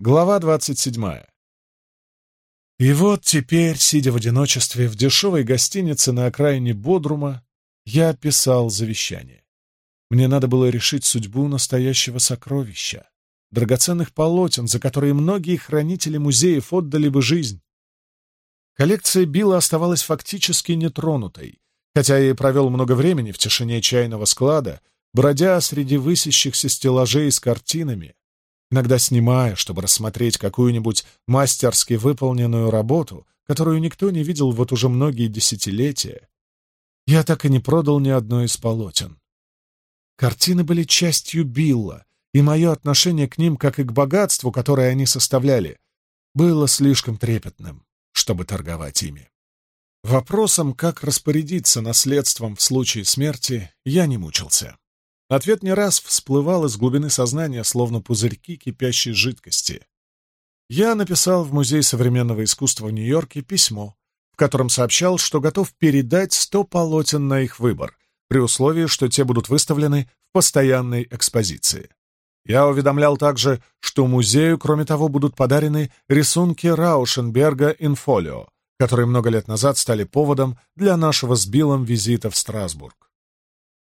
Глава 27. И вот теперь, сидя в одиночестве в дешевой гостинице на окраине Бодрума, я писал завещание. Мне надо было решить судьбу настоящего сокровища, драгоценных полотен, за которые многие хранители музеев отдали бы жизнь. Коллекция Билла оставалась фактически нетронутой, хотя я и провел много времени в тишине чайного склада, бродя среди высящихся стеллажей с картинами, иногда снимая, чтобы рассмотреть какую-нибудь мастерски выполненную работу, которую никто не видел вот уже многие десятилетия. Я так и не продал ни одной из полотен. Картины были частью Билла, и мое отношение к ним, как и к богатству, которое они составляли, было слишком трепетным, чтобы торговать ими. Вопросом, как распорядиться наследством в случае смерти, я не мучился. Ответ не раз всплывал из глубины сознания, словно пузырьки кипящей жидкости. Я написал в Музей современного искусства в Нью-Йорке письмо, в котором сообщал, что готов передать сто полотен на их выбор, при условии, что те будут выставлены в постоянной экспозиции. Я уведомлял также, что музею, кроме того, будут подарены рисунки Раушенберга «Инфолио», которые много лет назад стали поводом для нашего с Биллом визита в Страсбург.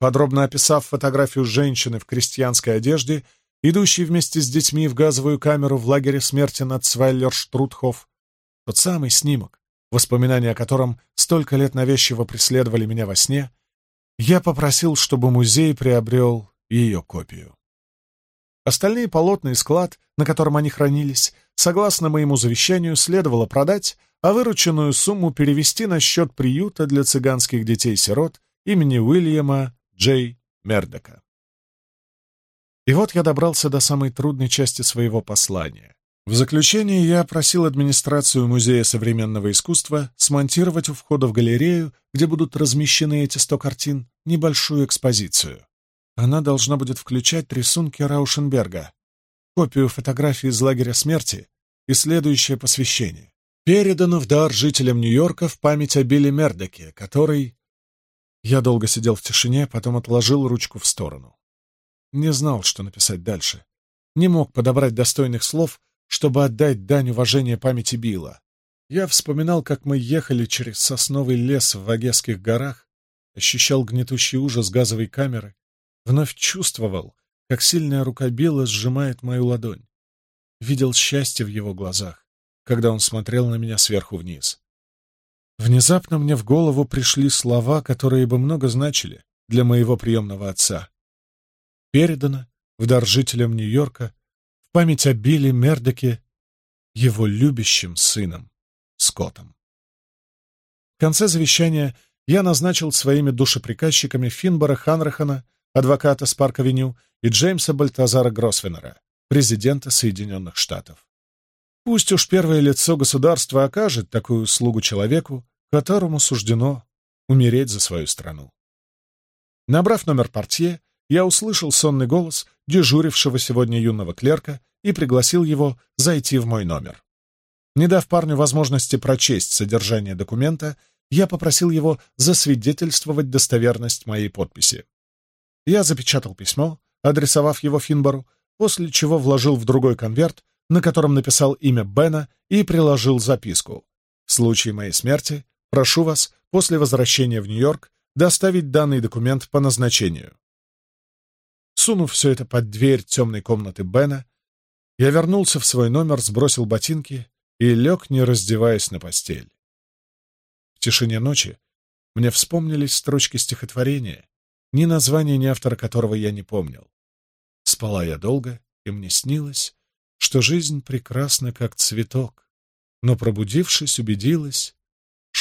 Подробно описав фотографию женщины в крестьянской одежде, идущей вместе с детьми в газовую камеру в лагере смерти над Свайлер-Штрутхоф, тот самый снимок, воспоминания о котором столько лет навязчиво преследовали меня во сне, я попросил, чтобы музей приобрел ее копию. Остальные полотна и склад, на котором они хранились, согласно моему завещанию, следовало продать, а вырученную сумму перевести на счет приюта для цыганских детей-сирот имени Уильяма Джей Мердока. И вот я добрался до самой трудной части своего послания. В заключение я просил администрацию Музея современного искусства смонтировать у входа в галерею, где будут размещены эти сто картин, небольшую экспозицию. Она должна будет включать рисунки Раушенберга, копию фотографии из лагеря смерти и следующее посвящение. Передано в дар жителям Нью-Йорка в память о Билли Мердеке, который я долго сидел в тишине, потом отложил ручку в сторону. Не знал, что написать дальше. Не мог подобрать достойных слов, чтобы отдать дань уважения памяти Билла. Я вспоминал, как мы ехали через сосновый лес в Вагесских горах, ощущал гнетущий ужас газовой камеры, вновь чувствовал, как сильная рука Билла сжимает мою ладонь. Видел счастье в его глазах, когда он смотрел на меня сверху вниз. Внезапно мне в голову пришли слова, которые бы много значили для моего приемного отца. Передано в дар жителям Нью-Йорка в память о Билли Мердеке, его любящим сыном Скоттом. В конце завещания я назначил своими душеприказчиками Финбора Ханрахана, адвоката с и Джеймса Бальтазара Гросвенера, президента Соединенных Штатов. Пусть уж первое лицо государства окажет такую услугу человеку, которому суждено умереть за свою страну. Набрав номер портье, я услышал сонный голос дежурившего сегодня юного клерка и пригласил его зайти в мой номер. Не дав парню возможности прочесть содержание документа, я попросил его засвидетельствовать достоверность моей подписи. Я запечатал письмо, адресовав его Финбору, после чего вложил в другой конверт, на котором написал имя Бена и приложил записку. В случае моей смерти Прошу вас после возвращения в Нью-Йорк доставить данный документ по назначению. Сунув все это под дверь темной комнаты Бена, я вернулся в свой номер, сбросил ботинки и лег, не раздеваясь на постель. В тишине ночи мне вспомнились строчки стихотворения, ни названия, ни автора которого я не помнил. Спала я долго, и мне снилось, что жизнь прекрасна, как цветок, но, пробудившись, убедилась,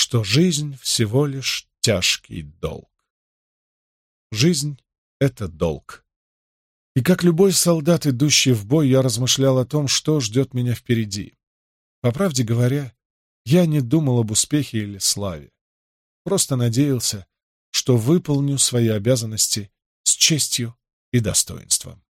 что жизнь всего лишь тяжкий долг. Жизнь — это долг. И как любой солдат, идущий в бой, я размышлял о том, что ждет меня впереди. По правде говоря, я не думал об успехе или славе. Просто надеялся, что выполню свои обязанности с честью и достоинством.